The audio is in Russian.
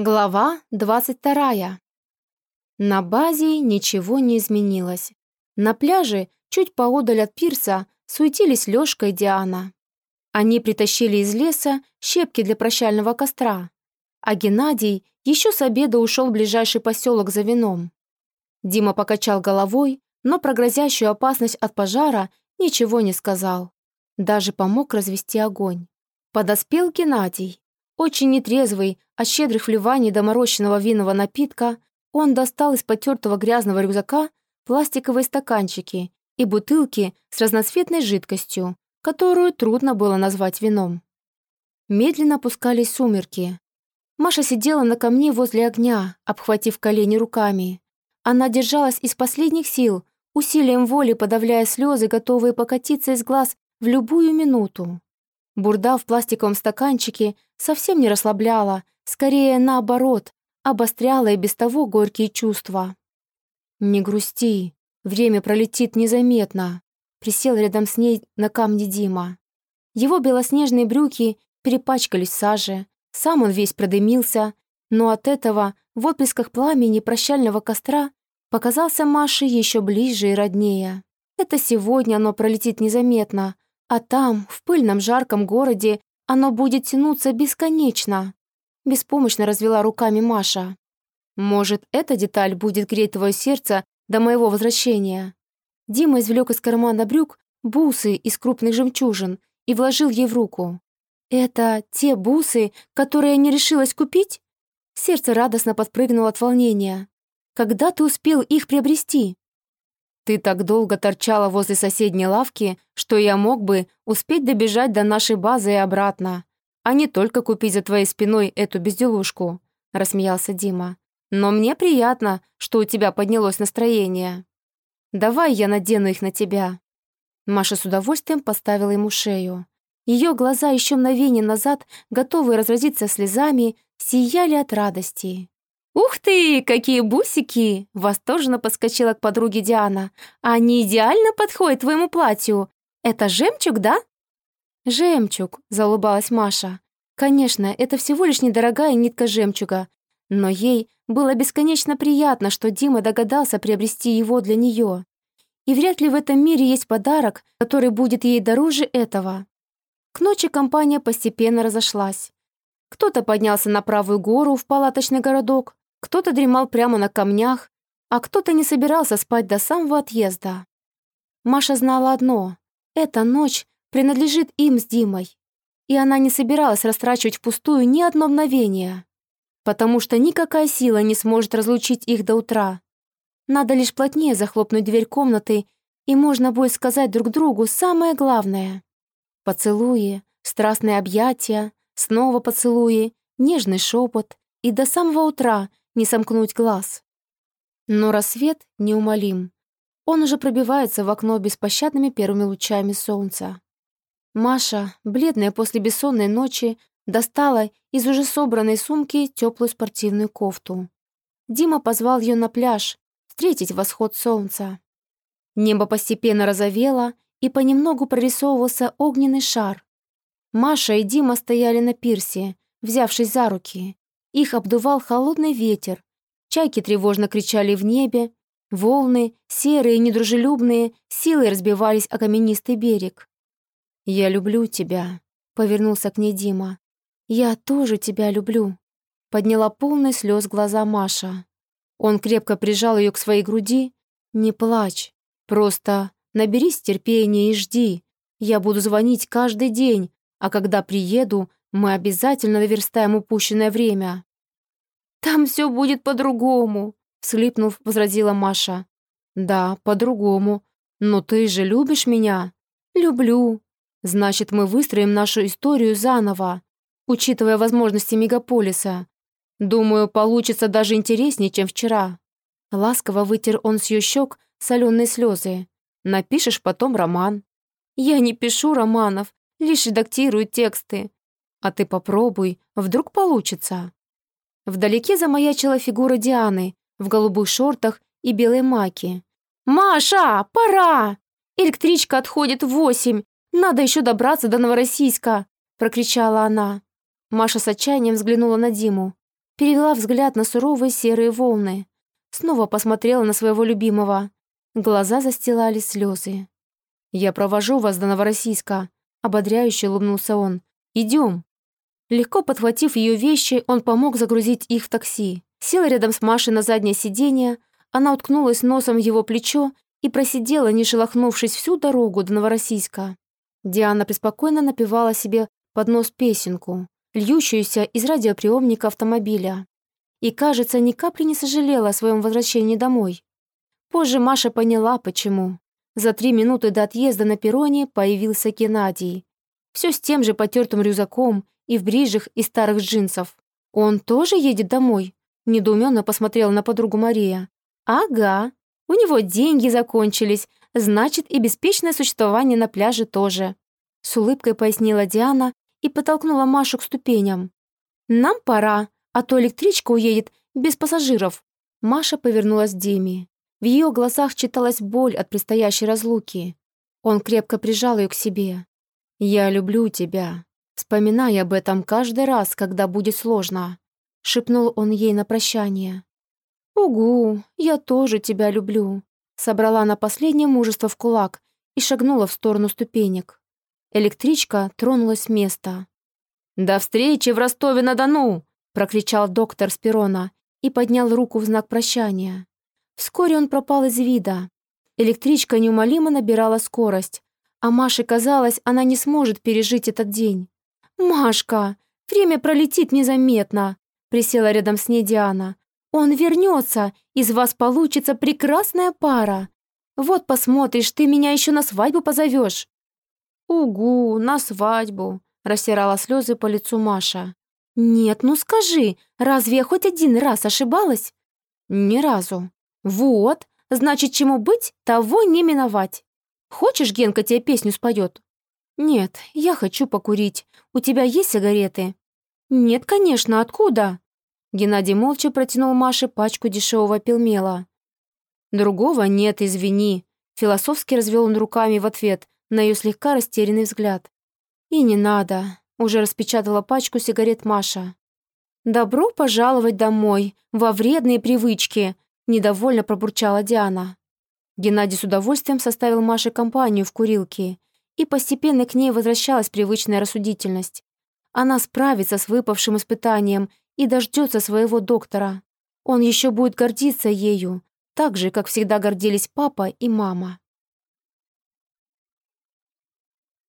Глава 22. На базе ничего не изменилось. На пляже, чуть поодаль от пирса, суетились Лёшка и Диана. Они притащили из леса щепки для прощального костра, а Геннадий еще с обеда ушел в ближайший поселок за вином. Дима покачал головой, но про грозящую опасность от пожара ничего не сказал. Даже помог развести огонь. Подоспел Геннадий. Очень нетрезвый, от щедрых вливаний до морощенного винного напитка, он достал из потертого грязного рюкзака пластиковые стаканчики и бутылки с разноцветной жидкостью, которую трудно было назвать вином. Медленно опускались сумерки. Маша сидела на камне возле огня, обхватив колени руками. Она держалась из последних сил, усилием воли подавляя слезы, готовые покатиться из глаз в любую минуту. Бурда в пластиковом стаканчике совсем не расслабляла, скорее наоборот, обостряла и без того горькие чувства. «Не грусти, время пролетит незаметно», присел рядом с ней на камне Дима. Его белоснежные брюки перепачкались в саже, сам он весь продымился, но от этого в отблесках пламени прощального костра показался Маше еще ближе и роднее. Это сегодня оно пролетит незаметно, а там, в пыльном жарком городе, оно будет тянуться бесконечно. Беспомощно развела руками Маша. Может, эта деталь будет греть твое сердце до моего возвращения. Дима извлек из кармана брюк бусы из крупных жемчужин и вложил ей в руку. «Это те бусы, которые не решилась купить?» Сердце радостно подпрыгнуло от волнения. «Когда ты успел их приобрести?» Ты так долго торчала возле соседней лавки, что я мог бы успеть добежать до нашей базы и обратно, а не только купить за твоей спиной эту безделушку», — рассмеялся Дима. «Но мне приятно, что у тебя поднялось настроение. Давай я надену их на тебя». Маша с удовольствием поставила ему шею. Ее глаза еще мгновение назад, готовые разразиться слезами, сияли от радости. «Ух ты, какие бусики!» — восторженно подскочила к подруге Диана. «Они идеально подходят твоему платью. Это жемчуг, да?» «Жемчуг», — заулыбалась Маша. «Конечно, это всего лишь недорогая нитка жемчуга. Но ей было бесконечно приятно, что Дима догадался приобрести его для нее. И вряд ли в этом мире есть подарок, который будет ей дороже этого. К ночи компания постепенно разошлась. Кто-то поднялся на правую гору в палаточный городок, кто-то дремал прямо на камнях, а кто-то не собирался спать до самого отъезда. Маша знала одно — эта ночь принадлежит им с Димой, и она не собиралась растрачивать впустую ни одно мгновение, потому что никакая сила не сможет разлучить их до утра. Надо лишь плотнее захлопнуть дверь комнаты, и можно будет сказать друг другу самое главное. Поцелуи, страстные объятия, снова поцелуи, нежный шепот, и до самого утра не сомкнуть глаз. Но рассвет неумолим. Он уже пробивается в окно беспощадными первыми лучами солнца. Маша, бледная после бессонной ночи, достала из уже собранной сумки теплую спортивную кофту. Дима позвал ее на пляж встретить восход солнца. Небо постепенно розовело, и понемногу прорисовывался огненный шар. Маша и Дима стояли на пирсе, взявшись за руки, их обдувал холодный ветер. Чайки тревожно кричали в небе. Волны, серые недружелюбные, силой разбивались о каменистый берег. «Я люблю тебя», — повернулся к ней Дима. «Я тоже тебя люблю», — подняла полный слез глаза Маша. Он крепко прижал ее к своей груди. «Не плачь, просто наберись терпения и жди. Я буду звонить каждый день, а когда приеду, мы обязательно наверстаем упущенное время». «Там все будет по-другому», — всхлипнув, возразила Маша. «Да, по-другому. Но ты же любишь меня?» «Люблю. Значит, мы выстроим нашу историю заново, учитывая возможности мегаполиса. Думаю, получится даже интереснее, чем вчера». Ласково вытер он с ее щек соленые слезы. «Напишешь потом роман». «Я не пишу романов, лишь редактирую тексты. А ты попробуй, вдруг получится». Вдалеке замаячила фигура Дианы в голубых шортах и белой маке. «Маша, пора! Электричка отходит в восемь. Надо еще добраться до Новороссийска!» — прокричала она. Маша с отчаянием взглянула на Диму. перевела взгляд на суровые серые волны. Снова посмотрела на своего любимого. Глаза застилали слезы. «Я провожу вас до Новороссийска», — ободряюще улыбнулся он. «Идем». Легко подхватив ее вещи, он помог загрузить их в такси. Сел рядом с Машей на заднее сиденье, она уткнулась носом в его плечо и просидела, не шелохнувшись всю дорогу до Новороссийска. Диана преспокойно напевала себе под нос песенку, льющуюся из радиоприемника автомобиля. И, кажется, ни капли не сожалела о своем возвращении домой. Позже Маша поняла, почему. За три минуты до отъезда на перроне появился Геннадий. Все с тем же потертым рюкзаком и в брижах и старых джинсов. «Он тоже едет домой?» Недоуменно посмотрела на подругу Мария. «Ага, у него деньги закончились, значит, и беспечное существование на пляже тоже», с улыбкой пояснила Диана и подтолкнула Машу к ступеням. «Нам пора, а то электричка уедет без пассажиров». Маша повернулась к Диме. В ее глазах читалась боль от предстоящей разлуки. Он крепко прижал ее к себе. «Я люблю тебя. Вспоминай об этом каждый раз, когда будет сложно», — шепнул он ей на прощание. «Угу, я тоже тебя люблю», — собрала на последнее мужество в кулак и шагнула в сторону ступенек. Электричка тронулась с места. «До встречи в Ростове-на-Дону!» — прокричал доктор с перрона и поднял руку в знак прощания. Вскоре он пропал из вида. Электричка неумолимо набирала скорость, а Маше казалось, она не сможет пережить этот день. «Машка, время пролетит незаметно», — присела рядом с ней Диана. Он вернется, из вас получится прекрасная пара. Вот посмотришь, ты меня еще на свадьбу позовешь». «Угу, на свадьбу», — растирала слезы по лицу Маша. «Нет, ну скажи, разве я хоть один раз ошибалась?» «Ни разу». «Вот, значит, чему быть, того не миновать. Хочешь, Генка тебе песню споет?» «Нет, я хочу покурить. У тебя есть сигареты?» «Нет, конечно, откуда?» Геннадий молча протянул Маше пачку дешевого пелмела. «Другого нет, извини», — философски развел он руками в ответ на ее слегка растерянный взгляд. «И не надо», — уже распечатала пачку сигарет Маша. «Добро пожаловать домой, во вредные привычки», — недовольно пробурчала Диана. Геннадий с удовольствием составил Маше компанию в курилке, и постепенно к ней возвращалась привычная рассудительность. Она справится с выпавшим испытанием и дождется своего доктора. Он еще будет гордиться ею, так же, как всегда гордились папа и мама.